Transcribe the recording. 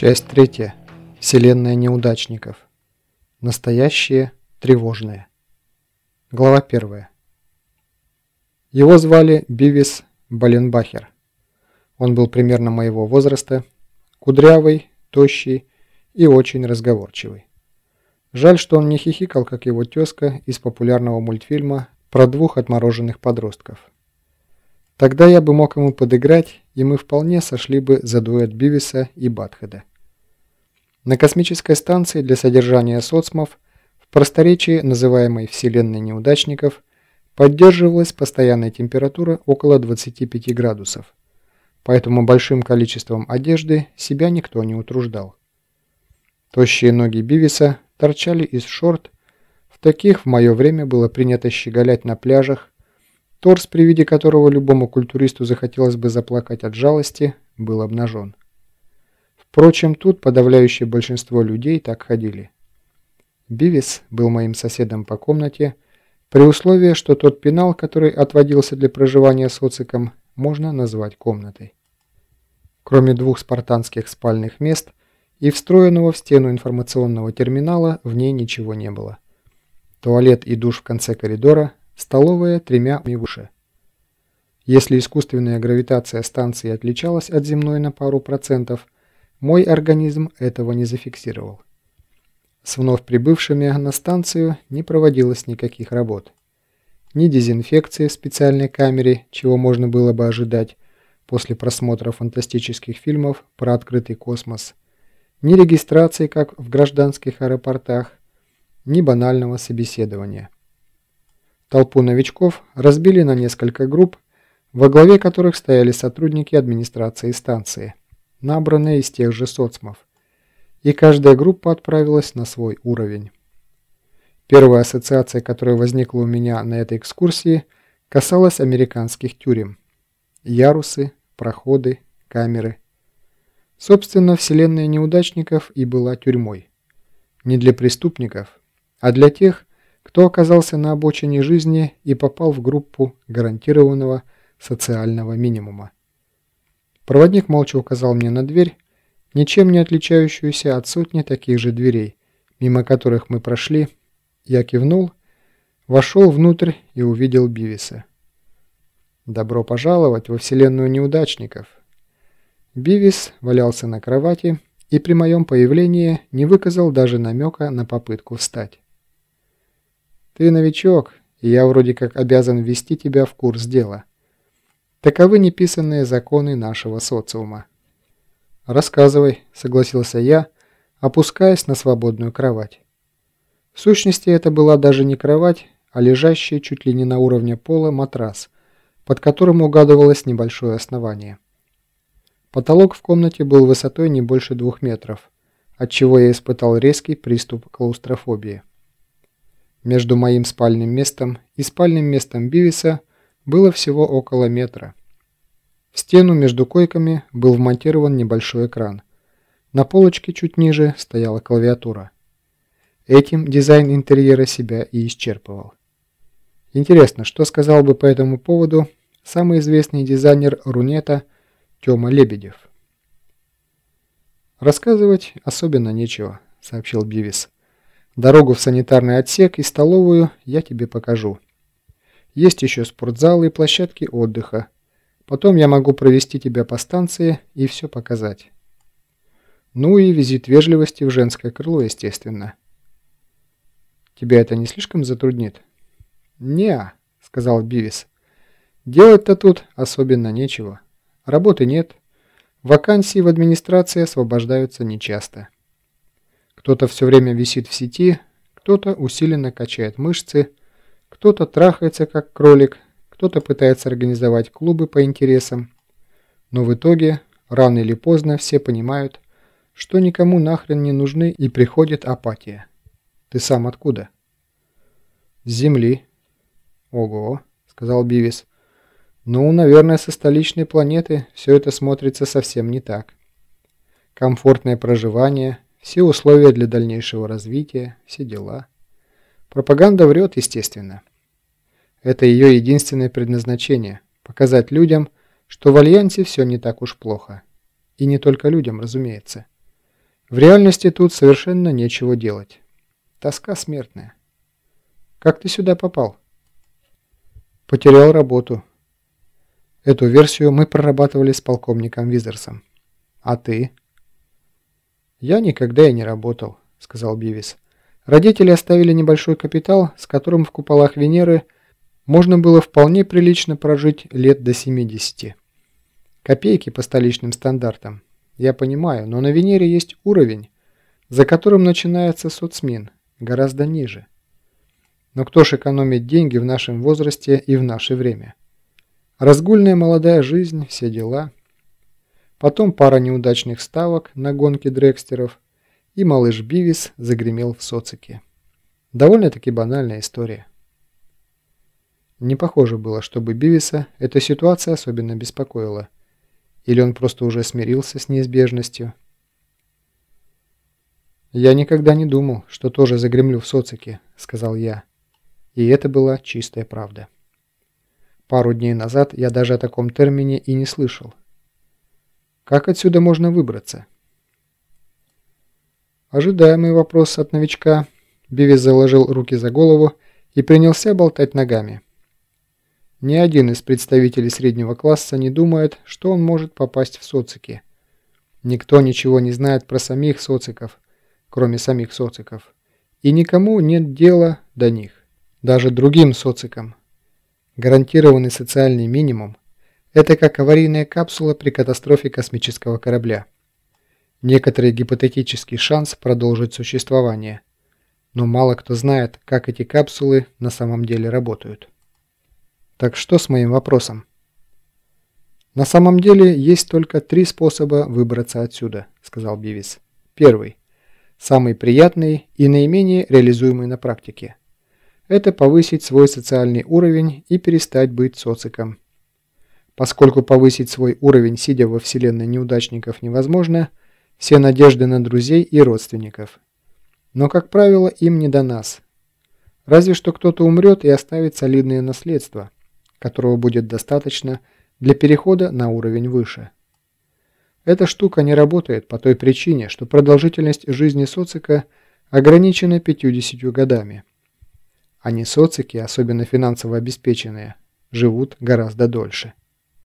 Часть третья. Вселенная неудачников. Настоящее, тревожное. Глава первая. Его звали Бивис Баленбахер. Он был примерно моего возраста, кудрявый, тощий и очень разговорчивый. Жаль, что он не хихикал, как его тезка из популярного мультфильма про двух отмороженных подростков. Тогда я бы мог ему подыграть, и мы вполне сошли бы за дуэт Бивиса и Батхеда. На космической станции для содержания соцмов, в просторечии называемой «Вселенной неудачников», поддерживалась постоянная температура около 25 градусов, поэтому большим количеством одежды себя никто не утруждал. Тощие ноги Бивиса торчали из шорт, в таких в мое время было принято щеголять на пляжах, Торс, при виде которого любому культуристу захотелось бы заплакать от жалости, был обнажен. Впрочем, тут подавляющее большинство людей так ходили. Бивис был моим соседом по комнате, при условии, что тот пенал, который отводился для проживания социком, можно назвать комнатой. Кроме двух спартанских спальных мест и встроенного в стену информационного терминала, в ней ничего не было. Туалет и душ в конце коридора столовая тремя выше. Если искусственная гравитация станции отличалась от земной на пару процентов, мой организм этого не зафиксировал. С вновь прибывшими на станцию не проводилось никаких работ. Ни дезинфекции в специальной камере, чего можно было бы ожидать после просмотра фантастических фильмов про открытый космос, ни регистрации, как в гражданских аэропортах, ни банального собеседования. Толпу новичков разбили на несколько групп, во главе которых стояли сотрудники администрации станции, набранные из тех же соцмов. И каждая группа отправилась на свой уровень. Первая ассоциация, которая возникла у меня на этой экскурсии, касалась американских тюрем. Ярусы, проходы, камеры. Собственно, вселенная неудачников и была тюрьмой. Не для преступников, а для тех, кто оказался на обочине жизни и попал в группу гарантированного социального минимума. Проводник молча указал мне на дверь, ничем не отличающуюся от сотни таких же дверей, мимо которых мы прошли. Я кивнул, вошел внутрь и увидел Бивиса. «Добро пожаловать во вселенную неудачников!» Бивис валялся на кровати и при моем появлении не выказал даже намека на попытку встать. Ты новичок, и я вроде как обязан ввести тебя в курс дела. Таковы неписанные законы нашего социума. «Рассказывай», — согласился я, опускаясь на свободную кровать. В сущности, это была даже не кровать, а лежащий чуть ли не на уровне пола матрас, под которым угадывалось небольшое основание. Потолок в комнате был высотой не больше двух метров, отчего я испытал резкий приступ клаустрофобии. Между моим спальным местом и спальным местом Бивиса было всего около метра. В стену между койками был вмонтирован небольшой экран. На полочке чуть ниже стояла клавиатура. Этим дизайн интерьера себя и исчерпывал. Интересно, что сказал бы по этому поводу самый известный дизайнер Рунета Тёма Лебедев? «Рассказывать особенно нечего», — сообщил Бивис. Дорогу в санитарный отсек и столовую я тебе покажу. Есть еще спортзалы и площадки отдыха. Потом я могу провести тебя по станции и все показать. Ну и визит вежливости в женское крыло, естественно. Тебя это не слишком затруднит? не сказал Бивис. Делать-то тут особенно нечего. Работы нет. Вакансии в администрации освобождаются нечасто. Кто-то все время висит в сети, кто-то усиленно качает мышцы, кто-то трахается как кролик, кто-то пытается организовать клубы по интересам. Но в итоге, рано или поздно, все понимают, что никому нахрен не нужны и приходит апатия. Ты сам откуда? С земли. Ого, сказал Бивис. Ну, наверное, со столичной планеты все это смотрится совсем не так. Комфортное проживание – все условия для дальнейшего развития, все дела. Пропаганда врет, естественно. Это ее единственное предназначение – показать людям, что в Альянсе все не так уж плохо. И не только людям, разумеется. В реальности тут совершенно нечего делать. Тоска смертная. Как ты сюда попал? Потерял работу. Эту версию мы прорабатывали с полковником Визерсом. А ты? Я никогда и не работал, сказал Бивис. Родители оставили небольшой капитал, с которым в куполах Венеры можно было вполне прилично прожить лет до 70. Копейки по столичным стандартам. Я понимаю, но на Венере есть уровень, за которым начинается соцмин, гораздо ниже. Но кто ж экономит деньги в нашем возрасте и в наше время? Разгульная молодая жизнь, все дела. Потом пара неудачных ставок на гонке дрекстеров, и малыш Бивис загремел в социке. Довольно-таки банальная история. Не похоже было, чтобы Бивиса эта ситуация особенно беспокоила – или он просто уже смирился с неизбежностью? «Я никогда не думал, что тоже загремлю в социке», — сказал я. И это была чистая правда. Пару дней назад я даже о таком термине и не слышал. Как отсюда можно выбраться? Ожидаемый вопрос от новичка. Бивис заложил руки за голову и принялся болтать ногами. Ни один из представителей среднего класса не думает, что он может попасть в социки. Никто ничего не знает про самих социков, кроме самих социков. И никому нет дела до них, даже другим социкам. Гарантированный социальный минимум – это как аварийная капсула при катастрофе космического корабля. Некоторый гипотетический шанс продолжить существование. Но мало кто знает, как эти капсулы на самом деле работают. Так что с моим вопросом? На самом деле есть только три способа выбраться отсюда, сказал Бивис. Первый. Самый приятный и наименее реализуемый на практике. Это повысить свой социальный уровень и перестать быть социком. Поскольку повысить свой уровень, сидя во вселенной неудачников, невозможно, все надежды на друзей и родственников. Но, как правило, им не до нас. Разве что кто-то умрет и оставит солидное наследство – которого будет достаточно для перехода на уровень выше. Эта штука не работает по той причине, что продолжительность жизни социка ограничена 50 годами. А не социки, особенно финансово обеспеченные, живут гораздо дольше.